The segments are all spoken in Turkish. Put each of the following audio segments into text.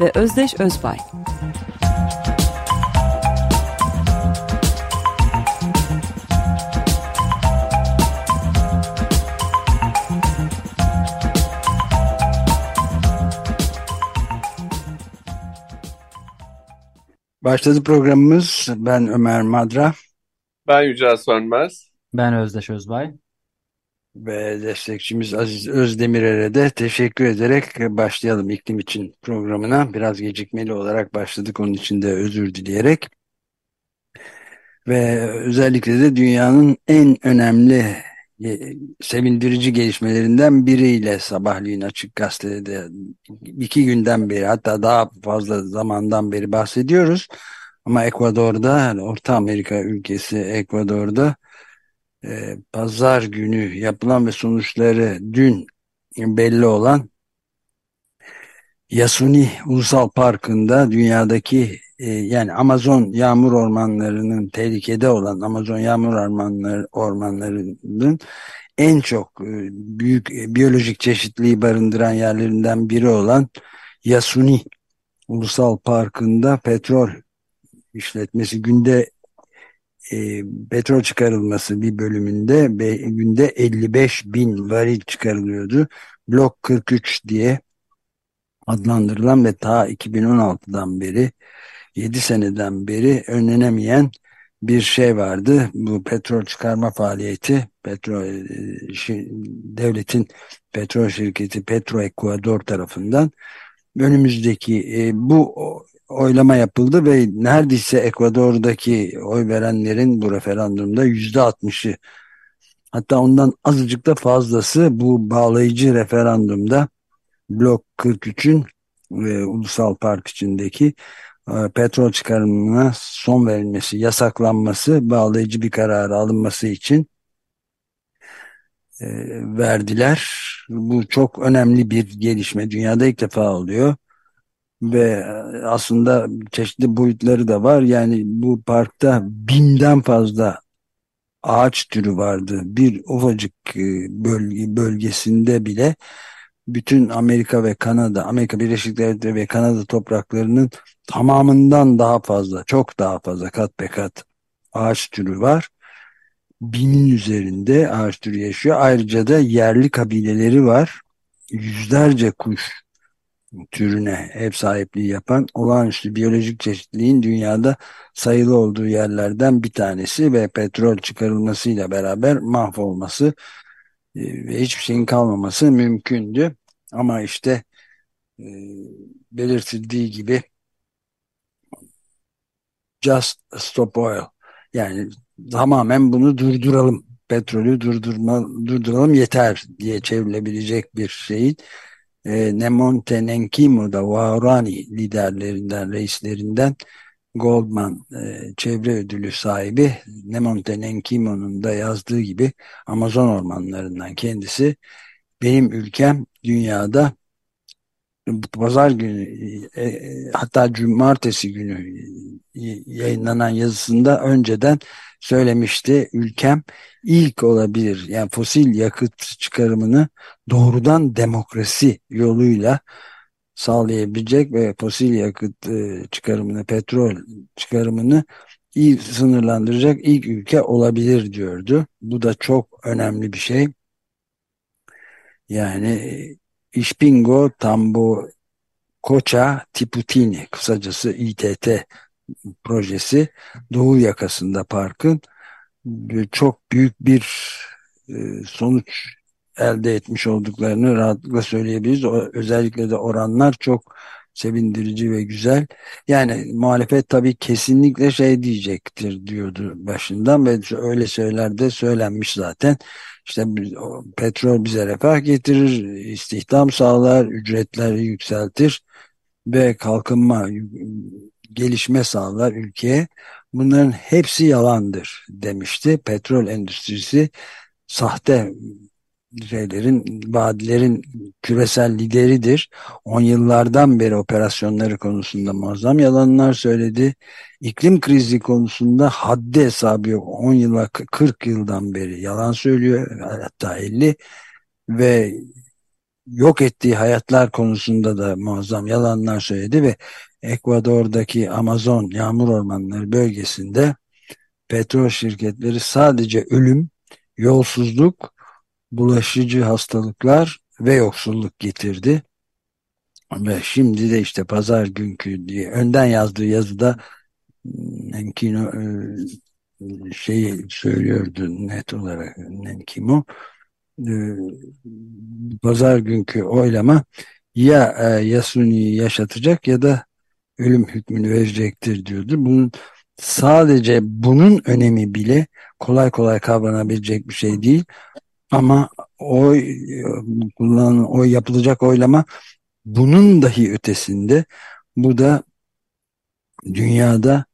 ve Özdeş Özbay. Başladı programımız. Ben Ömer Madra Ben Yücel Sönmez. Ben Özdeş Özbay. Ve destekçimiz Aziz Özdemirer'e de teşekkür ederek başlayalım iklim için programına. Biraz gecikmeli olarak başladık onun için de özür dileyerek. Ve özellikle de dünyanın en önemli e, sevindirici gelişmelerinden biriyle sabahleyin Açık Gazete'de iki günden beri hatta daha fazla zamandan beri bahsediyoruz. Ama Ekvador'da, Orta Amerika ülkesi Ekvador'da e, pazar günü yapılan ve sonuçları dün belli olan Yasuni Ulusal Parkı'nda dünyadaki e, yani Amazon yağmur ormanlarının tehlikede olan Amazon yağmur ormanları ormanlarının en çok e, büyük e, biyolojik çeşitliliği barındıran yerlerinden biri olan Yasuni Ulusal Parkı'nda petrol işletmesi günde e, petrol çıkarılması bir bölümünde be, günde 55 bin varil çıkarılıyordu. Blok 43 diye adlandırılan ve ta 2016'dan beri 7 seneden beri önlenemeyen bir şey vardı. Bu petrol çıkarma faaliyeti petrol e, devletin petrol şirketi Petroecuador tarafından önümüzdeki e, bu oylama yapıldı ve neredeyse Ekvador'daki oy verenlerin bu referandumda yüzde altmışı hatta ondan azıcık da fazlası bu bağlayıcı referandumda Blok 43'ün ve Ulusal Park içindeki e, petrol çıkarımına son verilmesi, yasaklanması, bağlayıcı bir karar alınması için e, verdiler. Bu çok önemli bir gelişme. Dünyada ilk defa oluyor ve e, aslında çeşitli boyutları da var. Yani bu parkta binden fazla ağaç türü vardı. Bir ufacık e, bölge, bölgesinde bile bütün Amerika ve Kanada, Amerika Birleşik Devletleri ve Kanada topraklarının tamamından daha fazla, çok daha fazla kat be kat ağaç türü var. Binin üzerinde ağaç türü yaşıyor. Ayrıca da yerli kabileleri var. Yüzlerce kuş türüne ev sahipliği yapan olağanüstü biyolojik çeşitliliğin dünyada sayılı olduğu yerlerden bir tanesi ve petrol çıkarılmasıyla beraber mahvolması e, ve hiçbir şeyin kalmaması mümkündü. Ama işte e, belirtildiği gibi just stop oil yani tamamen bunu durduralım petrolü durdurma, durduralım yeter diye çevrilebilecek bir şeyin e, Nemonte Nenkimo da Waorani liderlerinden, reislerinden Goldman e, çevre ödülü sahibi Nemonte Nenkimo'nun da yazdığı gibi Amazon ormanlarından kendisi benim ülkem dünyada pazar günü e, e, hatta cumartesi günü yayınlanan yazısında önceden söylemişti ülkem ilk olabilir yani fosil yakıt çıkarımını doğrudan demokrasi yoluyla sağlayabilecek ve fosil yakıt e, çıkarımını petrol çıkarımını iyi sınırlandıracak ilk ülke olabilir diyordu. Bu da çok önemli bir şey. Yani e, İşpingo Tambo Koça Tiputini kısacası İTT projesi Doğu yakasında parkın e, çok büyük bir e, sonuç elde etmiş olduklarını rahatlıkla söyleyebiliriz. Özellikle de oranlar çok sevindirici ve güzel. Yani muhalefet tabii kesinlikle şey diyecektir diyordu başından ve öyle söyler de söylenmiş zaten. İşte petrol bize refah getirir, istihdam sağlar, ücretleri yükseltir ve kalkınma gelişme sağlar ülkeye. Bunların hepsi yalandır demişti. Petrol endüstrisi sahte şeylerin, vadilerin küresel lideridir. On yıllardan beri operasyonları konusunda muazzam yalanlar söyledi. İklim krizi konusunda haddi hesabı yok. 10 yıla 40 yıldan beri yalan söylüyor. Hatta 50 ve yok ettiği hayatlar konusunda da muazzam yalanlar söyledi ve Ekvador'daki Amazon yağmur ormanları bölgesinde petrol şirketleri sadece ölüm, yolsuzluk, bulaşıcı hastalıklar ve yoksulluk getirdi. Ve şimdi de işte pazar günkü diye önden yazdığı yazıda Nenkino e, şeyi söylüyordu net olarak Nenkimo pazar günkü oylama ya e, Yasuni'yi yaşatacak ya da ölüm hükmünü verecektir diyordu. Bunun sadece bunun önemi bile kolay kolay kavranabilecek bir şey değil. Ama oy kullanılan oy yapılacak oylama bunun dahi ötesinde bu da dünyada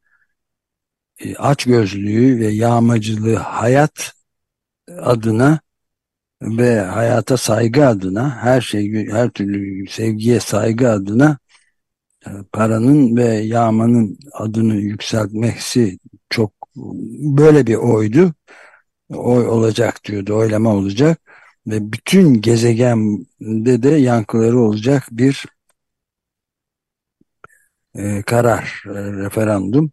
e, açgözlüğü ve yağmacılığı hayat adına ve hayata saygı adına her şey her türlü sevgiye saygı adına e, paranın ve yağmanın adını yükseltmesi çok böyle bir oydu. Oy olacak diyordu, oylama olacak ve bütün gezegende de yankıları olacak bir e, karar, e, referandum.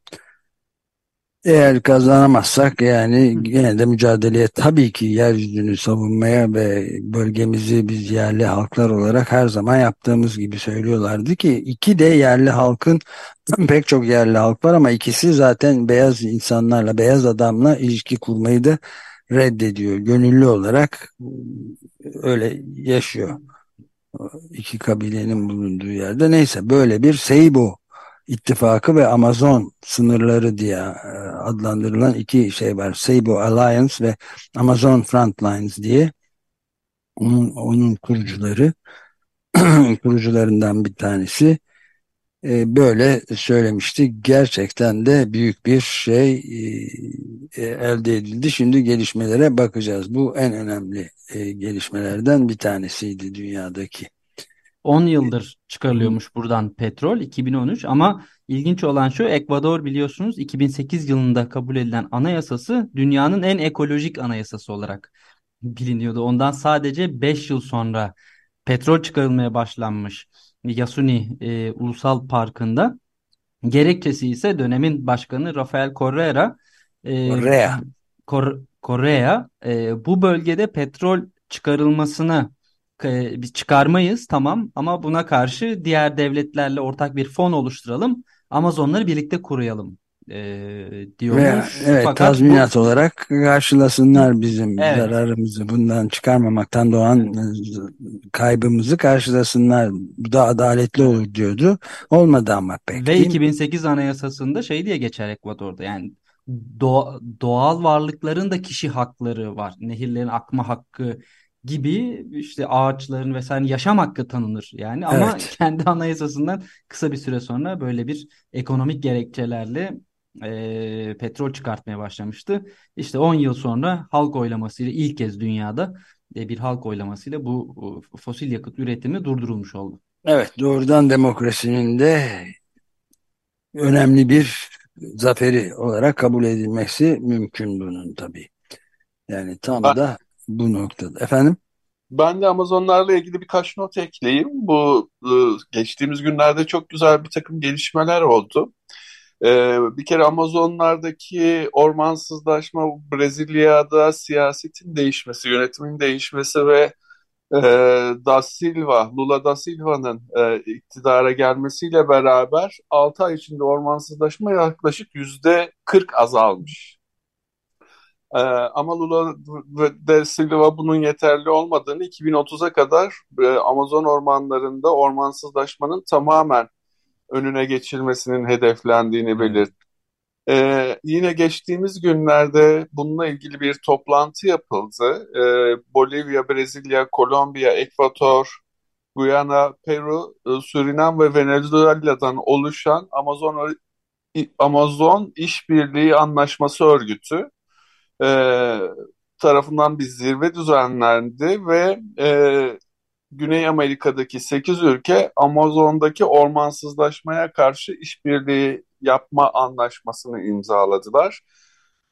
Eğer kazanamazsak yani yine de mücadeleye tabii ki yeryüzünü savunmaya ve bölgemizi biz yerli halklar olarak her zaman yaptığımız gibi söylüyorlardı ki iki de yerli halkın pek çok yerli halk var ama ikisi zaten beyaz insanlarla beyaz adamla ilişki kurmayı da reddediyor. Gönüllü olarak öyle yaşıyor. iki kabilenin bulunduğu yerde. Neyse böyle bir Seibo ittifakı ve Amazon sınırları diye e, adlandırılan iki şey var. Seibo Alliance ve Amazon Frontlines diye. Onun, onun kurucuları kurucularından bir tanesi e, böyle söylemişti. Gerçekten de büyük bir şey e, elde edildi. Şimdi gelişmelere bakacağız. Bu en önemli gelişmelerden bir tanesiydi dünyadaki. 10 yıldır çıkarılıyormuş buradan petrol 2013 ama ilginç olan şu Ekvador biliyorsunuz 2008 yılında kabul edilen anayasası dünyanın en ekolojik anayasası olarak biliniyordu. Ondan sadece 5 yıl sonra petrol çıkarılmaya başlanmış Yasuni e, Ulusal Parkı'nda. Gerekçesi ise dönemin başkanı Rafael Correa e, Correa, Cor Correa e, bu bölgede petrol çıkarılmasını biz çıkarmayız tamam ama buna karşı diğer devletlerle ortak bir fon oluşturalım. Amazonları birlikte kuruyalım e, diyormuş. Veya, evet Fakat tazminat bu... olarak karşılasınlar bizim evet. zararımızı bundan çıkarmamaktan doğan kaybımızı karşılasınlar. Bu da adaletli olur diyordu. Olmadı ama pek. Ve 2008 anayasasında şey diye geçer Ekvador'da yani doğa, doğal varlıkların da kişi hakları var. Nehirlerin akma hakkı gibi işte ağaçların vesaire yaşam hakkı tanınır yani ama evet. kendi anayasasından kısa bir süre sonra böyle bir ekonomik gerekçelerle e, petrol çıkartmaya başlamıştı. İşte 10 yıl sonra halk oylamasıyla ilk kez dünyada e, bir halk oylamasıyla bu e, fosil yakıt üretimi durdurulmuş oldu. Evet doğrudan demokrasinin de önemli bir zaferi olarak kabul edilmesi mümkün bunun tabii. Yani tam da bu noktada. Efendim? Ben de Amazonlarla ilgili birkaç not ekleyeyim. Bu e, geçtiğimiz günlerde çok güzel bir takım gelişmeler oldu. E, bir kere Amazonlardaki ormansızlaşma Brezilya'da siyasetin değişmesi, yönetimin değişmesi ve e, Da Silva, Lula Da Silva'nın iktidara gelmesiyle beraber 6 ay içinde ormansızlaşma yaklaşık yüzde 40 azalmış. Ee, ama Lula de Silva bunun yeterli olmadığını 2030'a kadar e, Amazon ormanlarında ormansızlaşmanın tamamen önüne geçilmesinin hedeflendiğini belirtti. Ee, yine geçtiğimiz günlerde bununla ilgili bir toplantı yapıldı. Ee, Bolivya, Brezilya, Kolombiya, Ekvator, Guyana, Peru, e, Surinam ve Venezuela'dan oluşan Amazon Amazon İşbirliği Anlaşması Örgütü e, tarafından bir zirve düzenlendi ve e, Güney Amerika'daki 8 ülke Amazon'daki ormansızlaşmaya karşı işbirliği yapma anlaşmasını imzaladılar.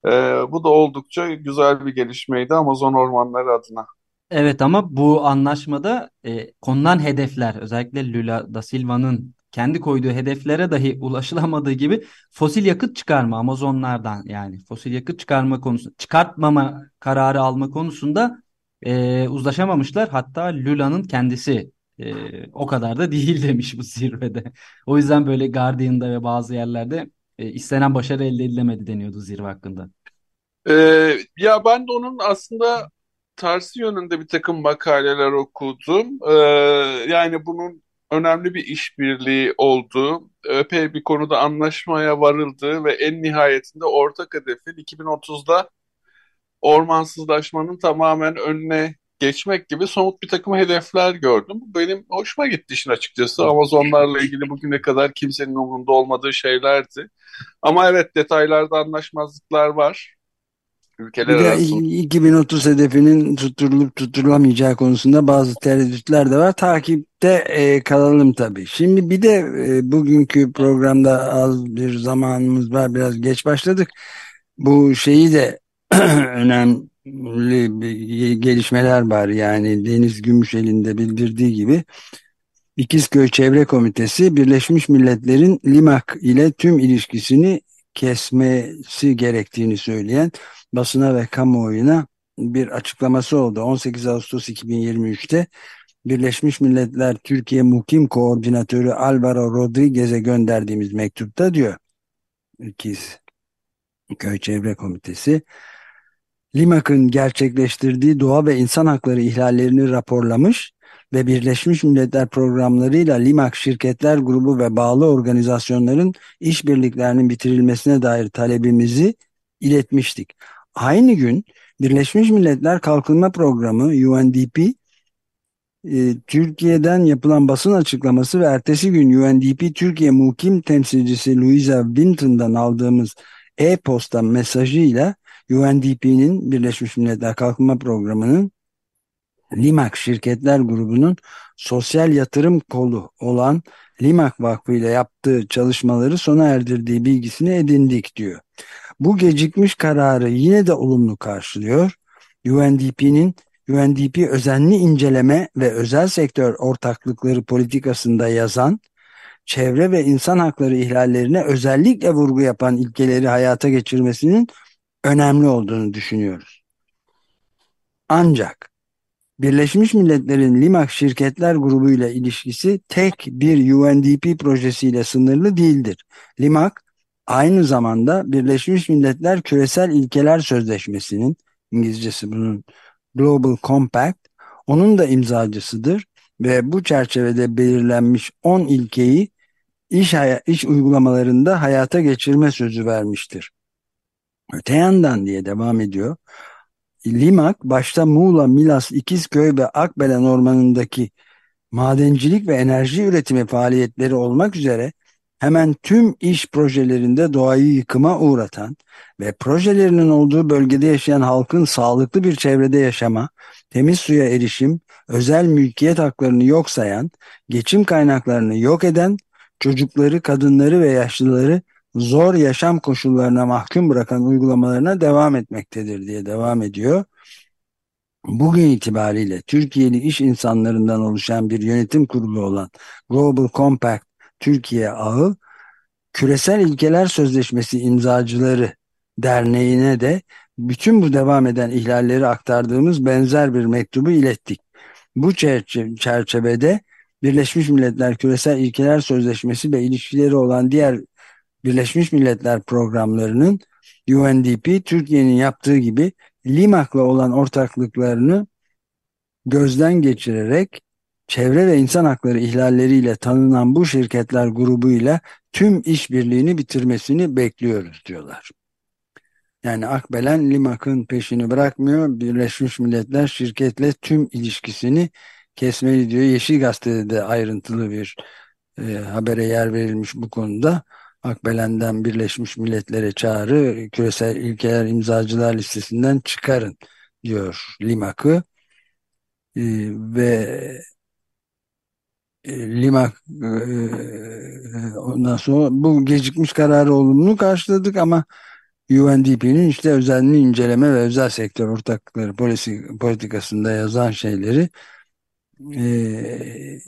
E, bu da oldukça güzel bir gelişmeydi Amazon ormanları adına. Evet ama bu anlaşmada e, konulan hedefler özellikle Lula da Silva'nın kendi koyduğu hedeflere dahi ulaşılamadığı gibi fosil yakıt çıkarma Amazonlardan yani fosil yakıt çıkarma konusunda çıkartmama kararı alma konusunda e, uzlaşamamışlar. Hatta Lula'nın kendisi e, o kadar da değil demiş bu zirvede. O yüzden böyle Guardian'da ve bazı yerlerde e, istenen başarı elde edilemedi deniyordu zirve hakkında. Ee, ya ben de onun aslında tersi yönünde bir takım makaleler okudum. Ee, yani bunun önemli bir işbirliği olduğu, epey bir konuda anlaşmaya varıldığı ve en nihayetinde ortak hedefin 2030'da ormansızlaşmanın tamamen önüne geçmek gibi somut bir takım hedefler gördüm. Benim hoşuma gitti işin açıkçası. Amazonlarla ilgili bugüne kadar kimsenin umurunda olmadığı şeylerdi. Ama evet detaylarda anlaşmazlıklar var ülkeler arasında. 2030 hedefinin tutturulup tutturulamayacağı konusunda bazı tereddütler de var. Takipte e, kalalım tabii. Şimdi bir de e, bugünkü programda az bir zamanımız var. Biraz geç başladık. Bu şeyi de önemli gelişmeler var. Yani Deniz Gümüşel'in de bildirdiği gibi İkizköy Çevre Komitesi Birleşmiş Milletler'in Limak ile tüm ilişkisini kesmesi gerektiğini söyleyen basına ve kamuoyuna bir açıklaması oldu. 18 Ağustos 2023'te Birleşmiş Milletler Türkiye Mukim Koordinatörü Alvaro Rodriguez'e gönderdiğimiz mektupta diyor. İkiz Köy Çevre Komitesi Limak'ın gerçekleştirdiği doğa ve insan hakları ihlallerini raporlamış ve Birleşmiş Milletler programlarıyla Limak Şirketler Grubu ve bağlı organizasyonların işbirliklerinin bitirilmesine dair talebimizi iletmiştik. Aynı gün Birleşmiş Milletler Kalkınma Programı UNDP e, Türkiye'den yapılan basın açıklaması ve ertesi gün UNDP Türkiye Mukim temsilcisi Louisa Vinton'dan aldığımız e-posta mesajıyla UNDP'nin Birleşmiş Milletler Kalkınma Programı'nın Limak Şirketler Grubu'nun sosyal yatırım kolu olan Limak Vakfı ile yaptığı çalışmaları sona erdirdiği bilgisini edindik diyor. Bu gecikmiş kararı yine de olumlu karşılıyor. UNDP'nin UNDP özenli inceleme ve özel sektör ortaklıkları politikasında yazan, çevre ve insan hakları ihlallerine özellikle vurgu yapan ilkeleri hayata geçirmesinin önemli olduğunu düşünüyoruz. Ancak Birleşmiş Milletler'in Limak Şirketler Grubu ile ilişkisi tek bir UNDP projesiyle sınırlı değildir. Limak aynı zamanda Birleşmiş Milletler Küresel İlkeler Sözleşmesi'nin İngilizcesi bunun Global Compact onun da imzacısıdır ve bu çerçevede belirlenmiş 10 ilkeyi iş, iş uygulamalarında hayata geçirme sözü vermiştir. Öte yandan diye devam ediyor. Limak başta Muğla, Milas, İkizköy ve Akbelen ormanındaki madencilik ve enerji üretimi faaliyetleri olmak üzere hemen tüm iş projelerinde doğayı yıkıma uğratan ve projelerinin olduğu bölgede yaşayan halkın sağlıklı bir çevrede yaşama, temiz suya erişim, özel mülkiyet haklarını yok sayan, geçim kaynaklarını yok eden, çocukları, kadınları ve yaşlıları zor yaşam koşullarına mahkum bırakan uygulamalarına devam etmektedir diye devam ediyor. Bugün itibariyle Türkiye'li iş insanlarından oluşan bir yönetim kurulu olan Global Compact Türkiye Ağı, Küresel İlkeler Sözleşmesi imzacıları derneğine de bütün bu devam eden ihlalleri aktardığımız benzer bir mektubu ilettik. Bu çerçevede Birleşmiş Milletler Küresel İlkeler Sözleşmesi ve ilişkileri olan diğer Birleşmiş Milletler programlarının UNDP Türkiye'nin yaptığı gibi Limak'la olan ortaklıklarını gözden geçirerek çevre ve insan hakları ihlalleriyle tanınan bu şirketler grubuyla tüm işbirliğini bitirmesini bekliyoruz diyorlar. Yani Akbelen Limak'ın peşini bırakmıyor. Birleşmiş Milletler şirketle tüm ilişkisini kesmeli diyor. Yeşil Gazete'de de ayrıntılı bir e, habere yer verilmiş bu konuda. Akbelen'den Birleşmiş Milletler'e çağrı küresel ilkeler imzacılar listesinden çıkarın diyor Limak'ı. E, ve Limak e, ondan sonra bu gecikmiş kararı olumlu karşıladık ama UNDP'nin işte özelliğini inceleme ve özel sektör ortaklıkları politikasında yazan şeyleri e,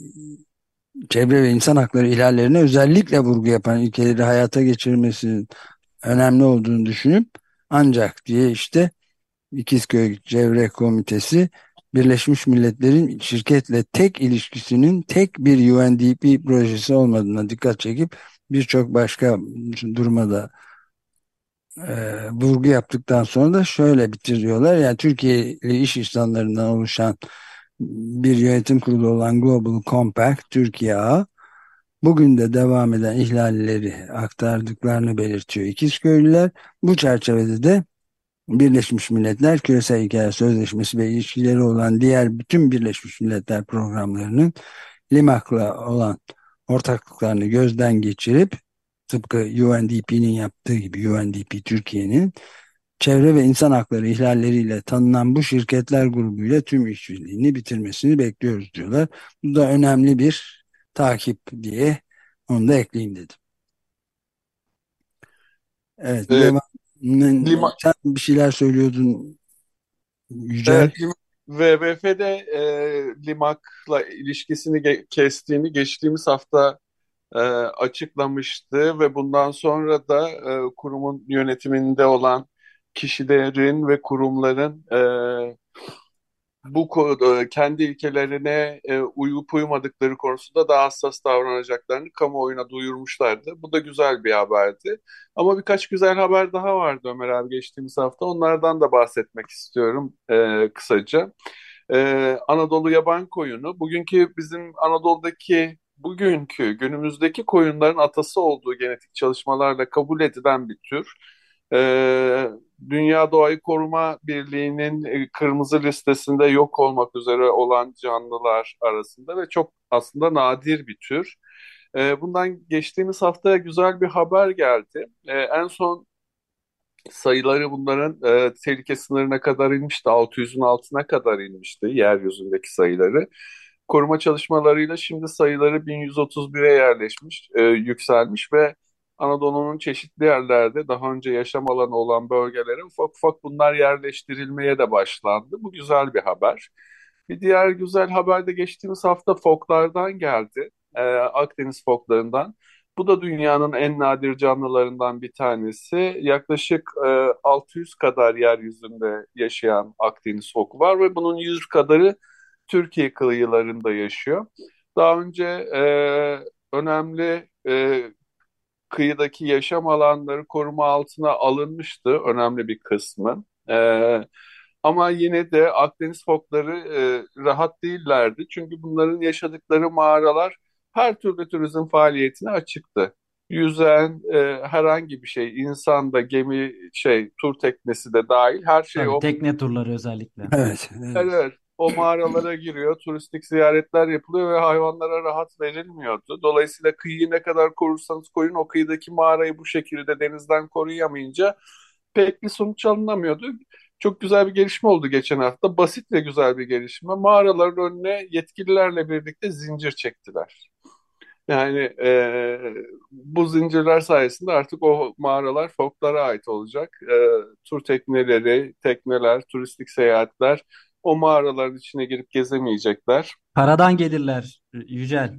çevre ve insan hakları ihlallerine özellikle vurgu yapan ilkeleri hayata geçirmesinin önemli olduğunu düşünüp ancak diye işte İkizköy Çevre Komitesi Birleşmiş Milletler'in şirketle tek ilişkisinin tek bir UNDP projesi olmadığına dikkat çekip birçok başka duruma da e, vurgu yaptıktan sonra da şöyle bitiriyorlar. Yani Türkiye'li iş insanlarından oluşan bir yönetim kurulu olan Global Compact Türkiye Ağı bugün de devam eden ihlalleri aktardıklarını belirtiyor İkizköylüler. Bu çerçevede de Birleşmiş Milletler Küresel Hikaye Sözleşmesi ve ilişkileri olan diğer bütün Birleşmiş Milletler programlarının Limak'la olan ortaklıklarını gözden geçirip tıpkı UNDP'nin yaptığı gibi UNDP Türkiye'nin çevre ve insan hakları ihlalleriyle tanınan bu şirketler grubuyla tüm işbirliğini bitirmesini bekliyoruz diyorlar. Bu da önemli bir takip diye onu da ekleyeyim dedim. Evet, Ee, Levan, Lima, sen bir şeyler söylüyordun Yücel. evet, WWF'de e, Limak'la ilişkisini kestiğini geçtiğimiz hafta e, açıklamıştı ve bundan sonra da e, kurumun yönetiminde olan kişilerin ve kurumların e, bu e, kendi ilkelerine e, uyup uymadıkları konusunda daha hassas davranacaklarını kamuoyuna duyurmuşlardı. Bu da güzel bir haberdi. Ama birkaç güzel haber daha vardı Ömer abi geçtiğimiz hafta. Onlardan da bahsetmek istiyorum e, kısaca. E, Anadolu yaban koyunu, bugünkü bizim Anadolu'daki bugünkü günümüzdeki koyunların atası olduğu genetik çalışmalarla kabul edilen bir tür. Ee, Dünya Doğayı Koruma Birliği'nin e, kırmızı listesinde yok olmak üzere olan canlılar arasında ve çok aslında nadir bir tür. Ee, bundan geçtiğimiz haftaya güzel bir haber geldi. Ee, en son sayıları bunların e, tehlike sınırına kadar inmişti. 600'ün altına kadar inmişti yeryüzündeki sayıları. Koruma çalışmalarıyla şimdi sayıları 1131'e yerleşmiş, e, yükselmiş ve Anadolu'nun çeşitli yerlerde daha önce yaşam alanı olan bölgelere ufak ufak bunlar yerleştirilmeye de başlandı. Bu güzel bir haber. Bir diğer güzel haber de geçtiğimiz hafta foklardan geldi. E, Akdeniz foklarından. Bu da dünyanın en nadir canlılarından bir tanesi. Yaklaşık e, 600 kadar yeryüzünde yaşayan Akdeniz foku var ve bunun 100 kadarı Türkiye kıyılarında yaşıyor. Daha önce e, önemli e, kıyıdaki yaşam alanları koruma altına alınmıştı önemli bir kısmı. E, ama yine de Akdeniz fokları e, rahat değillerdi. Çünkü bunların yaşadıkları mağaralar her türlü turizm faaliyetine açıktı. Yüzen e, herhangi bir şey, insan da gemi, şey, tur teknesi de dahil her şey Tabii o tekne turları özellikle. Evet, Evet, evet. O mağaralara giriyor, turistik ziyaretler yapılıyor ve hayvanlara rahat verilmiyordu. Dolayısıyla kıyıyı ne kadar korursanız koruyun o kıyıdaki mağarayı bu şekilde denizden koruyamayınca pek bir sonuç alınamıyordu. Çok güzel bir gelişme oldu geçen hafta. Basit ve güzel bir gelişme. Mağaraların önüne yetkililerle birlikte zincir çektiler. Yani e, bu zincirler sayesinde artık o mağaralar foklara ait olacak. E, tur tekneleri, tekneler, turistik seyahatler o mağaraların içine girip gezemeyecekler. Karadan gelirler Yücel.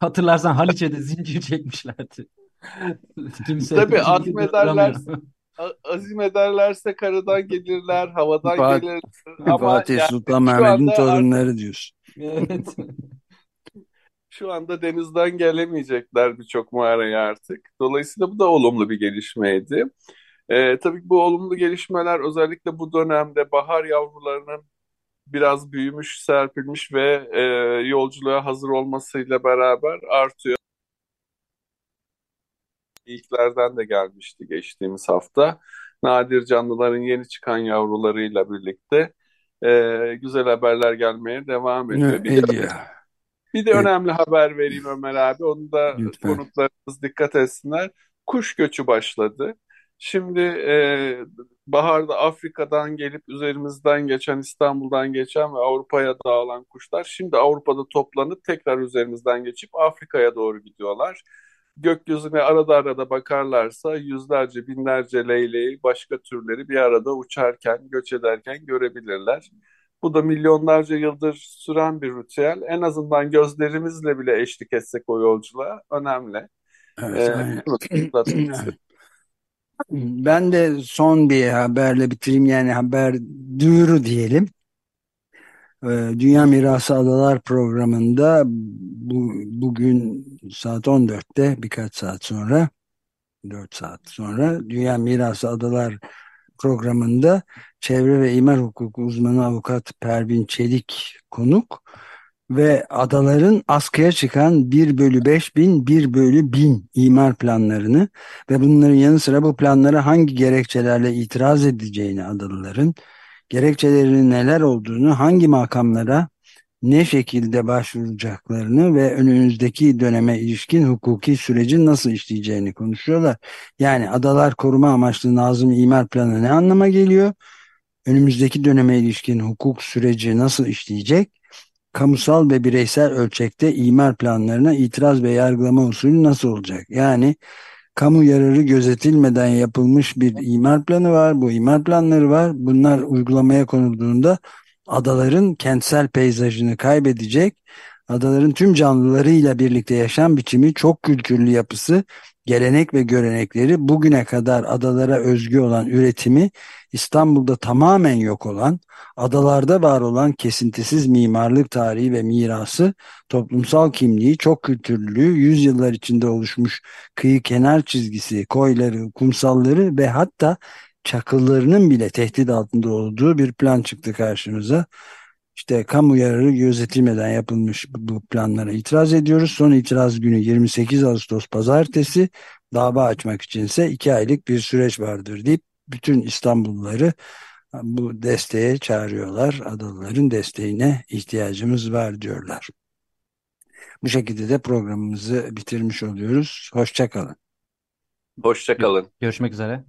Hatırlarsan Haliç'e de zincir çekmişlerdi. Kimse Tabii zinciri azmederler, durduramıyor. a- azim ederlerse karadan gelirler, havadan Fatih, gelirler. Ama Fatih yani Sultan Mehmet'in artık torunları diyorsun. Evet. şu anda denizden gelemeyecekler birçok mağaraya artık. Dolayısıyla bu da olumlu bir gelişmeydi. Ee, tabii bu olumlu gelişmeler özellikle bu dönemde bahar yavrularının biraz büyümüş, serpilmiş ve e, yolculuğa hazır olmasıyla beraber artıyor. İlklerden de gelmişti geçtiğimiz hafta. Nadir canlıların yeni çıkan yavrularıyla birlikte e, güzel haberler gelmeye devam ediyor. Bir de, bir de önemli haber vereyim Ömer abi. Onu da Lütfen. konuklarımız dikkat etsinler. Kuş göçü başladı. Şimdi e, baharda Afrika'dan gelip üzerimizden geçen, İstanbul'dan geçen ve Avrupa'ya dağılan kuşlar şimdi Avrupa'da toplanıp tekrar üzerimizden geçip Afrika'ya doğru gidiyorlar. Gökyüzüne arada arada bakarlarsa yüzlerce, binlerce leyleği, başka türleri bir arada uçarken, göç ederken görebilirler. Bu da milyonlarca yıldır süren bir ritüel. En azından gözlerimizle bile eşlik etsek o yolculuğa önemli. Evet, Ee, Ben de son bir haberle bitireyim yani haber duyuru diyelim. Ee, Dünya Mirası Adalar programında bu, bugün saat 14'te birkaç saat sonra 4 saat sonra Dünya Mirası Adalar programında çevre ve imar hukuku uzmanı avukat Pervin Çelik konuk ve adaların askıya çıkan 1 bölü 5 bin 1 bölü 1000 imar planlarını ve bunların yanı sıra bu planlara hangi gerekçelerle itiraz edeceğini adalıların gerekçelerinin neler olduğunu hangi makamlara ne şekilde başvuracaklarını ve önümüzdeki döneme ilişkin hukuki sürecin nasıl işleyeceğini konuşuyorlar. Yani adalar koruma amaçlı Nazım İmar Planı ne anlama geliyor? Önümüzdeki döneme ilişkin hukuk süreci nasıl işleyecek? Kamusal ve bireysel ölçekte imar planlarına itiraz ve yargılama usulü nasıl olacak? Yani kamu yararı gözetilmeden yapılmış bir imar planı var. Bu imar planları var. Bunlar uygulamaya konulduğunda adaların kentsel peyzajını kaybedecek. Adaların tüm canlılarıyla birlikte yaşam biçimi, çok kültürlü yapısı, gelenek ve görenekleri bugüne kadar adalara özgü olan üretimi İstanbul'da tamamen yok olan, adalarda var olan kesintisiz mimarlık tarihi ve mirası, toplumsal kimliği, çok kültürlülüğü, yüzyıllar içinde oluşmuş kıyı kenar çizgisi, koyları, kumsalları ve hatta çakıllarının bile tehdit altında olduğu bir plan çıktı karşımıza. İşte kamu yararı gözetilmeden yapılmış bu planlara itiraz ediyoruz. Son itiraz günü 28 Ağustos pazartesi. Dava açmak içinse iki aylık bir süreç vardır deyip bütün İstanbulluları bu desteğe çağırıyorlar. Adalıların desteğine ihtiyacımız var diyorlar. Bu şekilde de programımızı bitirmiş oluyoruz. Hoşçakalın. Hoşça kalın. Görüşmek üzere.